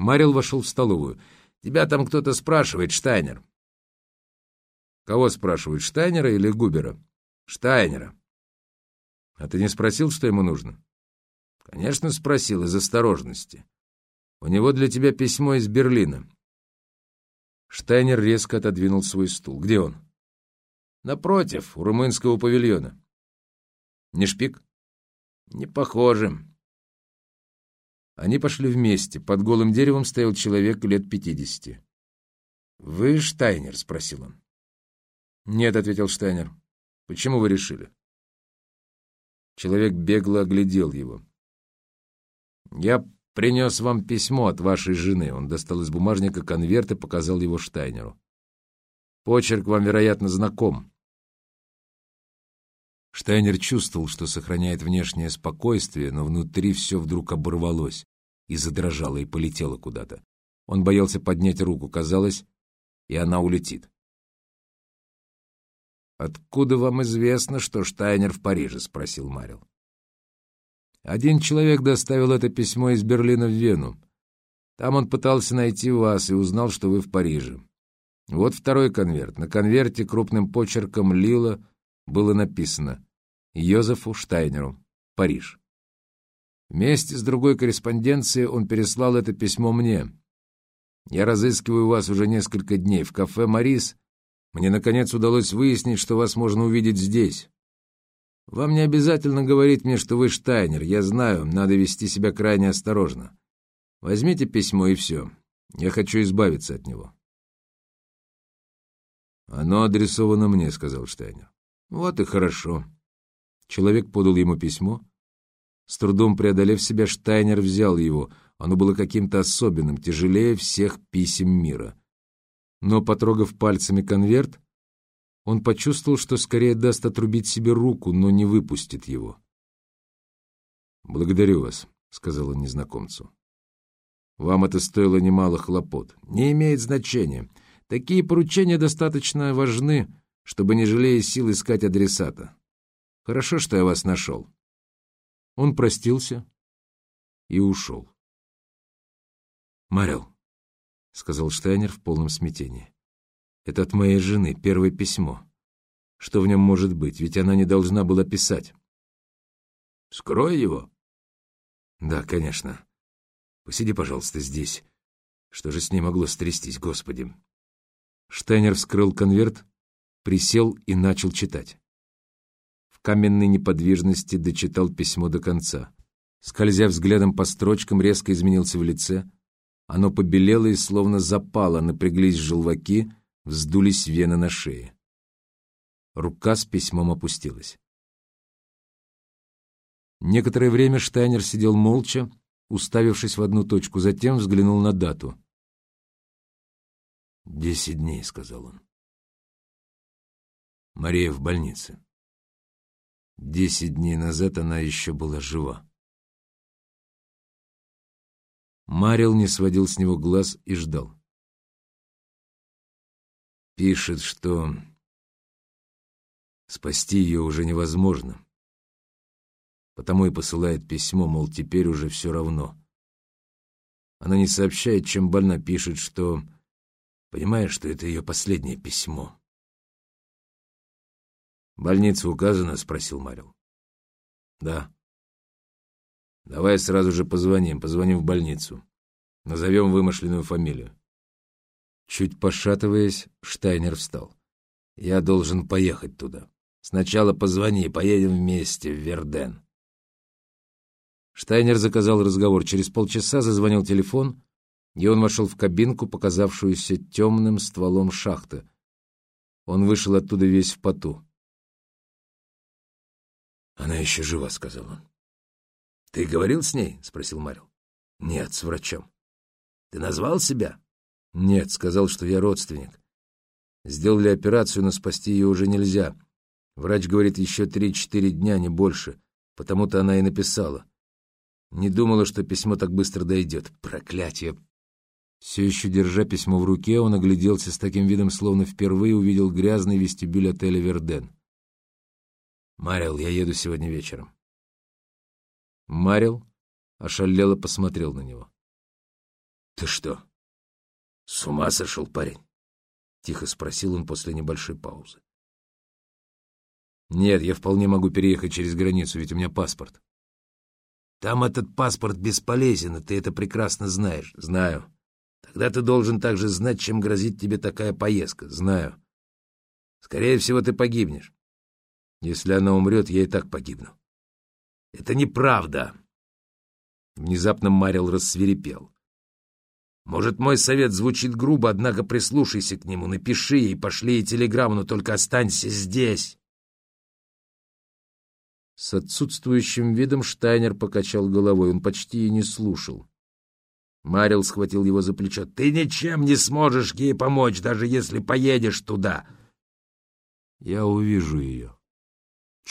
Марил вошел в столовую. «Тебя там кто-то спрашивает, Штайнер». «Кого спрашивают, Штайнера или Губера?» «Штайнера». «А ты не спросил, что ему нужно?» «Конечно, спросил, из осторожности. У него для тебя письмо из Берлина». Штайнер резко отодвинул свой стул. «Где он?» «Напротив, у румынского павильона». «Не шпик?» «Не похоже». Они пошли вместе. Под голым деревом стоял человек лет пятидесяти. «Вы Штайнер?» — спросил он. «Нет», — ответил Штайнер. «Почему вы решили?» Человек бегло оглядел его. «Я принес вам письмо от вашей жены». Он достал из бумажника конверт и показал его Штайнеру. «Почерк вам, вероятно, знаком». Штайнер чувствовал, что сохраняет внешнее спокойствие, но внутри все вдруг оборвалось и задрожала, и полетела куда-то. Он боялся поднять руку, казалось, и она улетит. «Откуда вам известно, что Штайнер в Париже?» — спросил Марил. «Один человек доставил это письмо из Берлина в Вену. Там он пытался найти вас и узнал, что вы в Париже. Вот второй конверт. На конверте крупным почерком Лила было написано «Йозефу Штайнеру, Париж». Вместе с другой корреспонденцией он переслал это письмо мне. Я разыскиваю вас уже несколько дней в кафе «Марис». Мне, наконец, удалось выяснить, что вас можно увидеть здесь. Вам не обязательно говорить мне, что вы Штайнер. Я знаю, надо вести себя крайне осторожно. Возьмите письмо и все. Я хочу избавиться от него. «Оно адресовано мне», — сказал Штайнер. «Вот и хорошо». Человек подал ему письмо, с трудом преодолев себя, Штайнер взял его. Оно было каким-то особенным, тяжелее всех писем мира. Но, потрогав пальцами конверт, он почувствовал, что скорее даст отрубить себе руку, но не выпустит его. «Благодарю вас», — сказал он незнакомцу. «Вам это стоило немало хлопот. Не имеет значения. Такие поручения достаточно важны, чтобы, не жалея сил, искать адресата. Хорошо, что я вас нашел». Он простился и ушел. «Марил», — сказал Штайнер в полном смятении, — «это от моей жены, первое письмо. Что в нем может быть? Ведь она не должна была писать». «Скрой его». «Да, конечно. Посиди, пожалуйста, здесь. Что же с ней могло стрястись, Господи?» Штайнер вскрыл конверт, присел и начал читать каменной неподвижности дочитал письмо до конца. Скользя взглядом по строчкам, резко изменился в лице. Оно побелело и словно запало, напряглись желваки, вздулись вены на шее. Рука с письмом опустилась. Некоторое время Штайнер сидел молча, уставившись в одну точку, затем взглянул на дату. «Десять дней», — сказал он. «Мария в больнице». Десять дней назад она еще была жива. Марил не сводил с него глаз и ждал. Пишет, что спасти ее уже невозможно. Потому и посылает письмо, мол, теперь уже все равно. Она не сообщает, чем больно пишет, что... Понимаешь, что это ее последнее письмо. «Больница указана?» — спросил Марил. «Да». «Давай сразу же позвоним, позвоним в больницу. Назовем вымышленную фамилию». Чуть пошатываясь, Штайнер встал. «Я должен поехать туда. Сначала позвони, поедем вместе в Верден». Штайнер заказал разговор. Через полчаса зазвонил телефон, и он вошел в кабинку, показавшуюся темным стволом шахты. Он вышел оттуда весь в поту. «Она еще жива», — сказал он. «Ты говорил с ней?» — спросил Марил. «Нет, с врачом». «Ты назвал себя?» «Нет, сказал, что я родственник. Сделали операцию, но спасти ее уже нельзя. Врач говорит, еще три-четыре дня, не больше. Потому-то она и написала. Не думала, что письмо так быстро дойдет. Проклятие!» Все еще держа письмо в руке, он огляделся с таким видом, словно впервые увидел грязный вестибюль отеля «Верден». «Марил, я еду сегодня вечером». Марил ошалело посмотрел на него. Ты что, с ума сошел, парень? Тихо спросил он после небольшой паузы. Нет, я вполне могу переехать через границу, ведь у меня паспорт. Там этот паспорт бесполезен, и ты это прекрасно знаешь. Знаю. Тогда ты должен также знать, чем грозит тебе такая поездка. Знаю. Скорее всего, ты погибнешь. Если она умрет, я и так погибну. Это неправда. Внезапно Марил рассверепел. Может, мой совет звучит грубо, однако прислушайся к нему, напиши ей, пошли ей телеграмму, но только останься здесь. С отсутствующим видом Штайнер покачал головой, он почти и не слушал. Марил схватил его за плечо. «Ты ничем не сможешь ей помочь, даже если поедешь туда!» «Я увижу ее».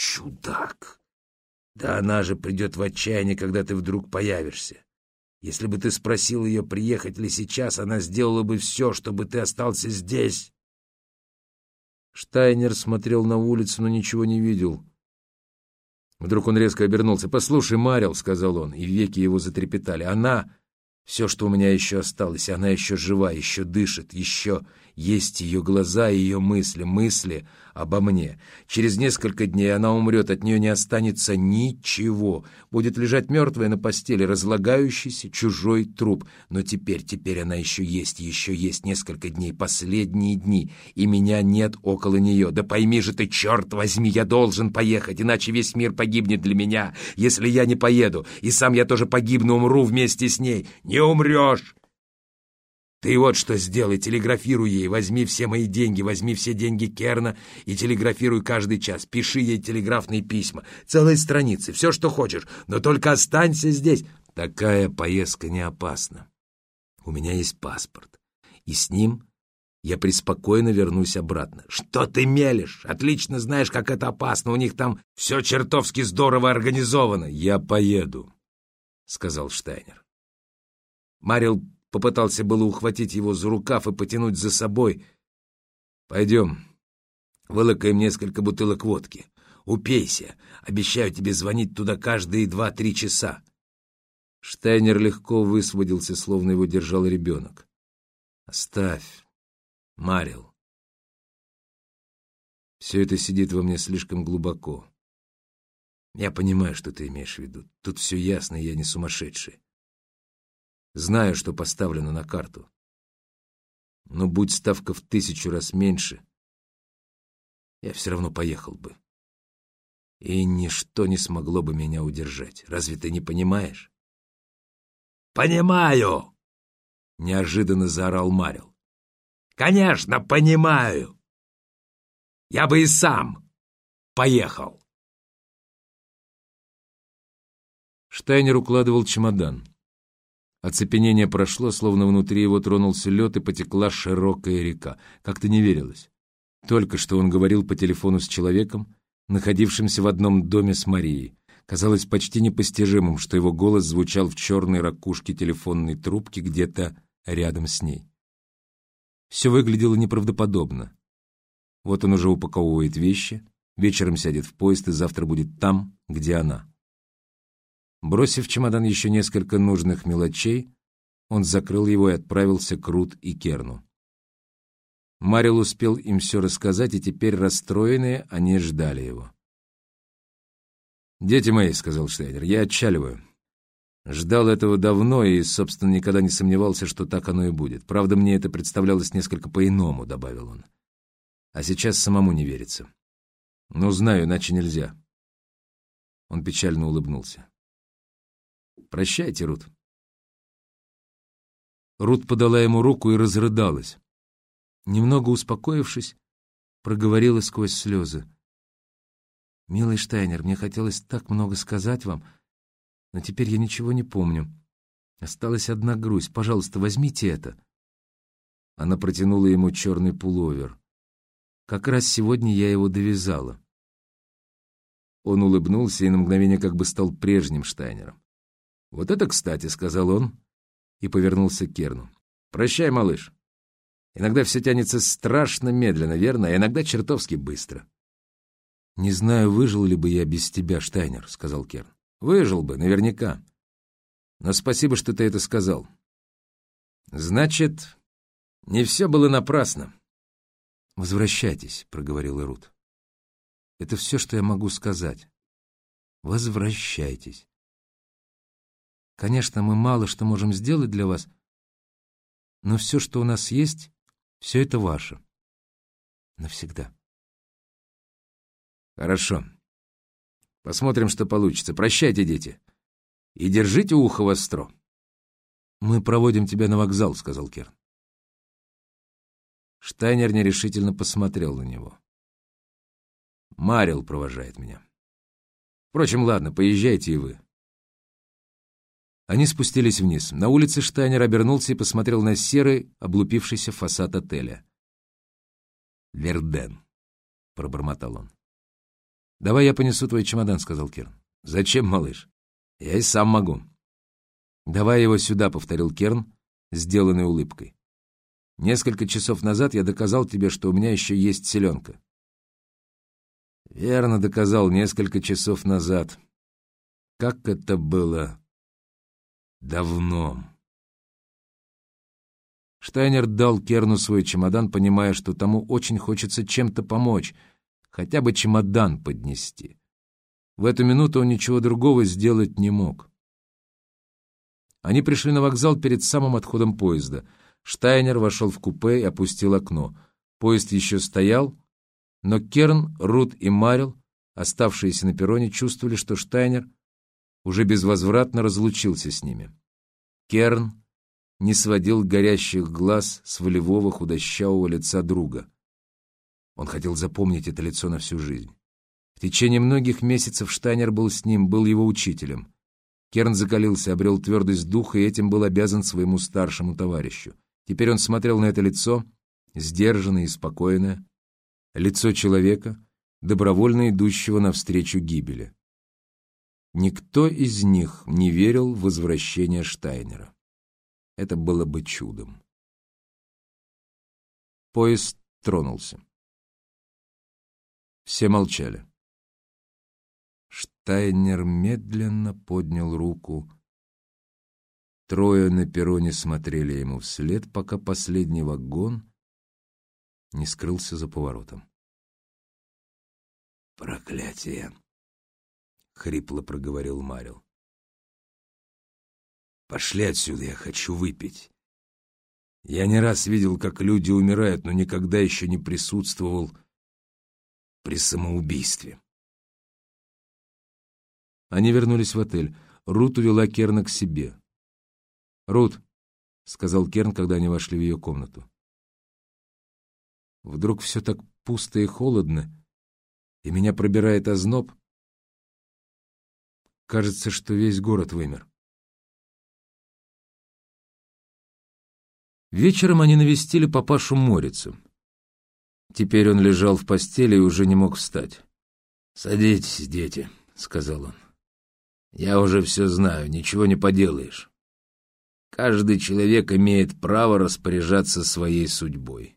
«Чудак! Да она же придет в отчаяние, когда ты вдруг появишься. Если бы ты спросил ее, приехать ли сейчас, она сделала бы все, чтобы ты остался здесь!» Штайнер смотрел на улицу, но ничего не видел. Вдруг он резко обернулся. «Послушай, Марил», — сказал он, и веки его затрепетали, — «она все, что у меня еще осталось, она еще жива, еще дышит, еще есть ее глаза и ее мысли, мысли обо мне. Через несколько дней она умрет, от нее не останется ничего. Будет лежать мертвая на постели, разлагающийся чужой труп. Но теперь, теперь она еще есть, еще есть несколько дней, последние дни, и меня нет около нее. Да пойми же ты, черт возьми, я должен поехать, иначе весь мир погибнет для меня, если я не поеду, и сам я тоже погибну, умру вместе с ней. Не умрешь! Ты вот что сделай, телеграфируй ей, возьми все мои деньги, возьми все деньги Керна и телеграфируй каждый час. Пиши ей телеграфные письма, целые страницы, все, что хочешь, но только останься здесь. Такая поездка не опасна. У меня есть паспорт, и с ним я преспокойно вернусь обратно. Что ты мелешь? Отлично знаешь, как это опасно. У них там все чертовски здорово организовано. Я поеду, — сказал Штайнер. Марил Попытался было ухватить его за рукав и потянуть за собой. «Пойдем, вылокаем несколько бутылок водки. Упейся. Обещаю тебе звонить туда каждые два-три часа». Штайнер легко высвободился, словно его держал ребенок. «Оставь, Марил. Все это сидит во мне слишком глубоко. Я понимаю, что ты имеешь в виду. Тут все ясно, я не сумасшедший. Знаю, что поставлено на карту. Но будь ставка в тысячу раз меньше, я все равно поехал бы. И ничто не смогло бы меня удержать. Разве ты не понимаешь? «Понимаю!» — неожиданно заорал Марил. «Конечно, понимаю! Я бы и сам поехал!» Штайнер укладывал чемодан. Оцепенение прошло, словно внутри его тронулся лед и потекла широкая река. Как-то не верилось. Только что он говорил по телефону с человеком, находившимся в одном доме с Марией. Казалось почти непостижимым, что его голос звучал в черной ракушке телефонной трубки где-то рядом с ней. Все выглядело неправдоподобно. Вот он уже упаковывает вещи, вечером сядет в поезд и завтра будет там, где она. Бросив в чемодан еще несколько нужных мелочей, он закрыл его и отправился к Рут и Керну. Марил успел им все рассказать, и теперь, расстроенные, они ждали его. «Дети мои», — сказал Штейнер, — «я отчаливаю. Ждал этого давно и, собственно, никогда не сомневался, что так оно и будет. Правда, мне это представлялось несколько по-иному», — добавил он. «А сейчас самому не верится. Но знаю, иначе нельзя». Он печально улыбнулся. Прощайте, Рут. Рут подала ему руку и разрыдалась. Немного успокоившись, проговорила сквозь слезы. «Милый Штайнер, мне хотелось так много сказать вам, но теперь я ничего не помню. Осталась одна грусть. Пожалуйста, возьмите это». Она протянула ему черный пуловер. Как раз сегодня я его довязала. Он улыбнулся и на мгновение как бы стал прежним Штайнером. «Вот это кстати», — сказал он и повернулся к Керну. «Прощай, малыш. Иногда все тянется страшно медленно, верно, а иногда чертовски быстро». «Не знаю, выжил ли бы я без тебя, Штайнер», — сказал Керн. «Выжил бы, наверняка. Но спасибо, что ты это сказал. Значит, не все было напрасно. «Возвращайтесь», — проговорил Рут. «Это все, что я могу сказать. Возвращайтесь. Конечно, мы мало что можем сделать для вас, но все, что у нас есть, все это ваше. Навсегда». «Хорошо. Посмотрим, что получится. Прощайте, дети. И держите ухо востро». «Мы проводим тебя на вокзал», — сказал Керн. Штайнер нерешительно посмотрел на него. «Марил провожает меня. Впрочем, ладно, поезжайте и вы». Они спустились вниз. На улице Штайнер обернулся и посмотрел на серый, облупившийся фасад отеля. «Верден», — пробормотал он. «Давай я понесу твой чемодан», — сказал Керн. «Зачем, малыш? Я и сам могу». «Давай его сюда», — повторил Керн, сделанной улыбкой. Несколько часов назад я доказал тебе, что у меня еще есть селенка. Верно доказал несколько часов назад. Как это было давно. Штайнер дал Керну свой чемодан, понимая, что тому очень хочется чем-то помочь, хотя бы чемодан поднести. В эту минуту он ничего другого сделать не мог. Они пришли на вокзал перед самым отходом поезда — Штайнер вошел в купе и опустил окно. Поезд еще стоял, но Керн, Рут и Марил, оставшиеся на перроне, чувствовали, что Штайнер уже безвозвратно разлучился с ними. Керн не сводил горящих глаз с волевого худощавого лица друга. Он хотел запомнить это лицо на всю жизнь. В течение многих месяцев Штайнер был с ним, был его учителем. Керн закалился, обрел твердость духа и этим был обязан своему старшему товарищу. Теперь он смотрел на это лицо, сдержанное и спокойное, лицо человека, добровольно идущего навстречу гибели. Никто из них не верил в возвращение Штайнера. Это было бы чудом. Поезд тронулся. Все молчали. Штайнер медленно поднял руку Трое на перроне смотрели ему вслед, пока последний вагон не скрылся за поворотом. «Проклятие!» — хрипло проговорил Марил. «Пошли отсюда, я хочу выпить. Я не раз видел, как люди умирают, но никогда еще не присутствовал при самоубийстве». Они вернулись в отель. Рут увела Керна к себе. «Рут», — сказал Керн, когда они вошли в ее комнату. «Вдруг все так пусто и холодно, и меня пробирает озноб. Кажется, что весь город вымер». Вечером они навестили папашу Морицу. Теперь он лежал в постели и уже не мог встать. «Садитесь, дети», — сказал он. «Я уже все знаю, ничего не поделаешь. Каждый человек имеет право распоряжаться своей судьбой.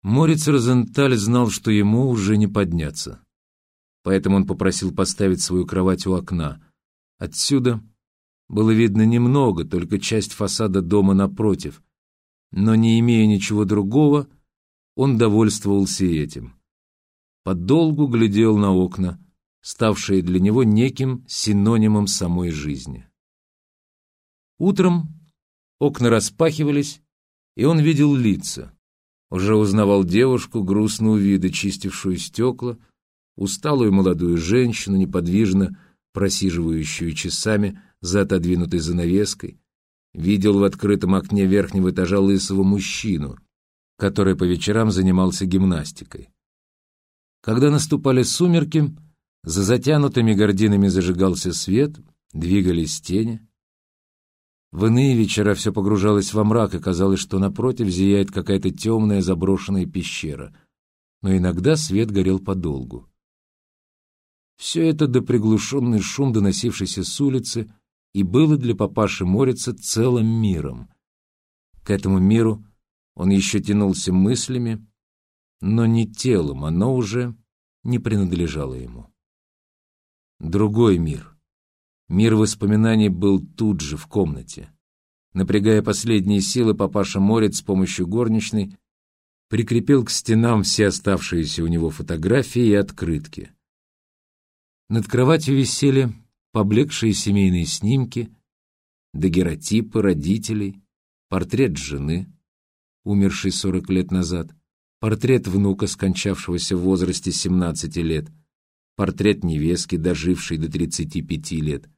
Морец Розенталь знал, что ему уже не подняться. Поэтому он попросил поставить свою кровать у окна. Отсюда было видно немного, только часть фасада дома напротив. Но не имея ничего другого, он довольствовался этим. Подолгу глядел на окна, ставшие для него неким синонимом самой жизни. Утром окна распахивались, и он видел лица. Уже узнавал девушку грустного вида, чистившую стекла, усталую молодую женщину, неподвижно просиживающую часами за отодвинутой занавеской, видел в открытом окне верхнего этажа лысого мужчину, который по вечерам занимался гимнастикой. Когда наступали сумерки, за затянутыми гординами зажигался свет, двигались тени. В иные вечера все погружалось во мрак, и казалось, что напротив зияет какая-то темная заброшенная пещера. Но иногда свет горел подолгу. Все это до приглушенный шум, доносившийся с улицы, и было для папаши Морица целым миром. К этому миру он еще тянулся мыслями, но не телом, оно уже не принадлежало ему. Другой мир — Мир воспоминаний был тут же, в комнате. Напрягая последние силы, папаша Морец с помощью горничной прикрепил к стенам все оставшиеся у него фотографии и открытки. Над кроватью висели поблекшие семейные снимки, дагеротипы родителей, портрет жены, умершей 40 лет назад, портрет внука, скончавшегося в возрасте 17 лет, портрет невестки, дожившей до 35 лет.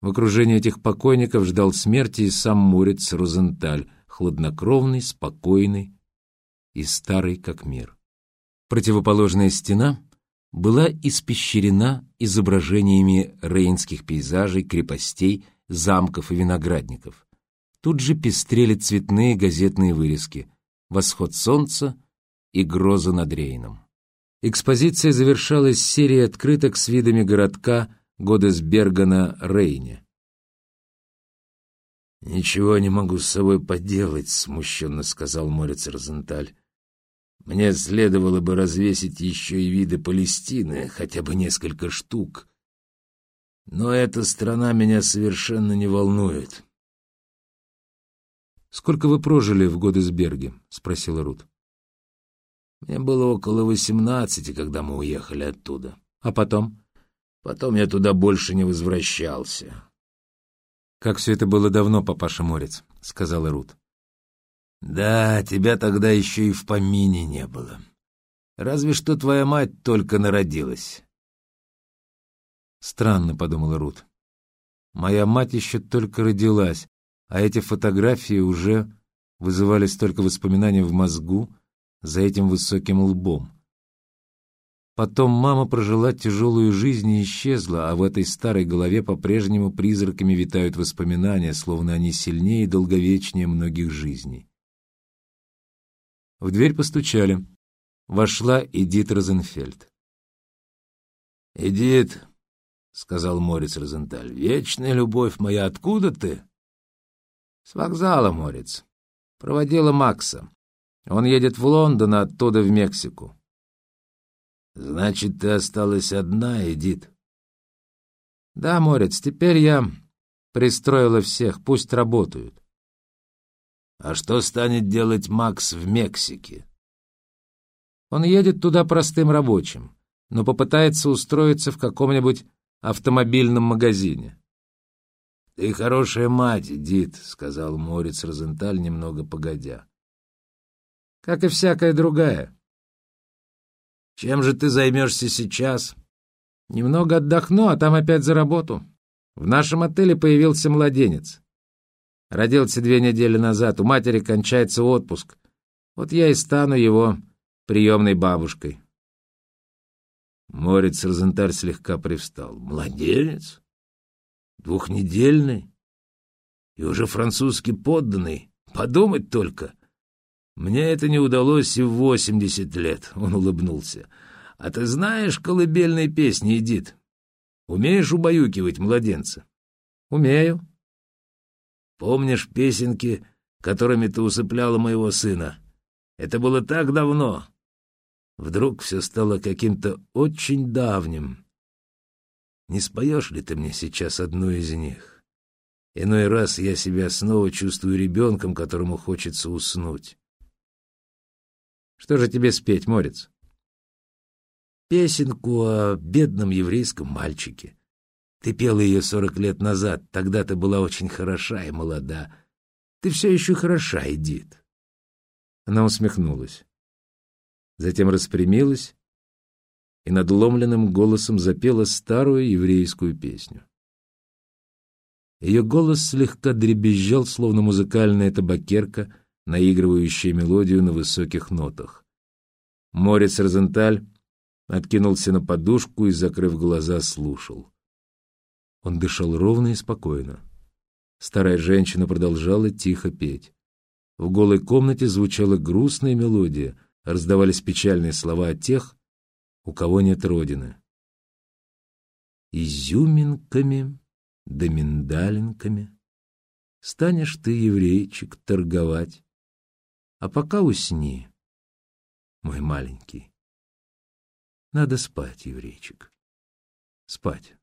В окружении этих покойников ждал смерти и сам Мурец Розенталь, хладнокровный, спокойный и старый как мир. Противоположная стена была испещрена изображениями рейнских пейзажей, крепостей, замков и виноградников. Тут же пестрели цветные газетные вырезки «Восход солнца» и «Гроза над Рейном». Экспозиция завершалась серией открыток с видами городка Годесберга на Рейне. «Ничего не могу с собой поделать», — смущенно сказал Морец Розенталь. «Мне следовало бы развесить еще и виды Палестины, хотя бы несколько штук. Но эта страна меня совершенно не волнует». «Сколько вы прожили в Годесберге?» — спросила Рут. «Мне было около восемнадцати, когда мы уехали оттуда. А потом?» Потом я туда больше не возвращался. «Как все это было давно, папаша Морец», — сказала Рут. «Да, тебя тогда еще и в помине не было. Разве что твоя мать только народилась». «Странно», — подумала Рут. «Моя мать еще только родилась, а эти фотографии уже вызывали столько воспоминаний в мозгу за этим высоким лбом. Потом мама прожила тяжелую жизнь и исчезла, а в этой старой голове по-прежнему призраками витают воспоминания, словно они сильнее и долговечнее многих жизней. В дверь постучали. Вошла Эдит Розенфельд. «Эдит», — сказал Морец Розенталь, — «вечная любовь моя, откуда ты?» «С вокзала, Морец. Проводила Макса. Он едет в Лондон, а оттуда в Мексику». Значит, ты осталась одна, Эдит? Да, Морец, теперь я пристроила всех, пусть работают. А что станет делать Макс в Мексике? Он едет туда простым рабочим, но попытается устроиться в каком-нибудь автомобильном магазине. — Ты хорошая мать, Эдит, — сказал Морец Розенталь немного погодя. — Как и всякая другая. Чем же ты займешься сейчас? Немного отдохну, а там опять за работу. В нашем отеле появился младенец. Родился две недели назад, у матери кончается отпуск. Вот я и стану его приемной бабушкой. Морец Розенталь слегка привстал. «Младенец? Двухнедельный? И уже французский подданный? Подумать только! Мне это не удалось и в восемьдесят лет, — он улыбнулся. А ты знаешь колыбельные песни, Эдит? Умеешь убаюкивать младенца? Умею. Помнишь песенки, которыми ты усыпляла моего сына? Это было так давно. Вдруг все стало каким-то очень давним. Не споешь ли ты мне сейчас одну из них? Иной раз я себя снова чувствую ребенком, которому хочется уснуть. Что же тебе спеть, Морец? Песенку о бедном еврейском мальчике. Ты пела ее сорок лет назад, тогда ты была очень хороша и молода. Ты все еще хороша, Эдит. Она усмехнулась. Затем распрямилась и надломленным голосом запела старую еврейскую песню. Ее голос слегка дребезжал, словно музыкальная табакерка — наигрывающая мелодию на высоких нотах. Морец Розенталь откинулся на подушку и, закрыв глаза, слушал. Он дышал ровно и спокойно. Старая женщина продолжала тихо петь. В голой комнате звучала грустная мелодия, раздавались печальные слова о тех, у кого нет родины. Изюминками да миндалинками станешь ты, еврейчик, торговать. А пока усни, мой маленький. Надо спать, еврейчик, спать.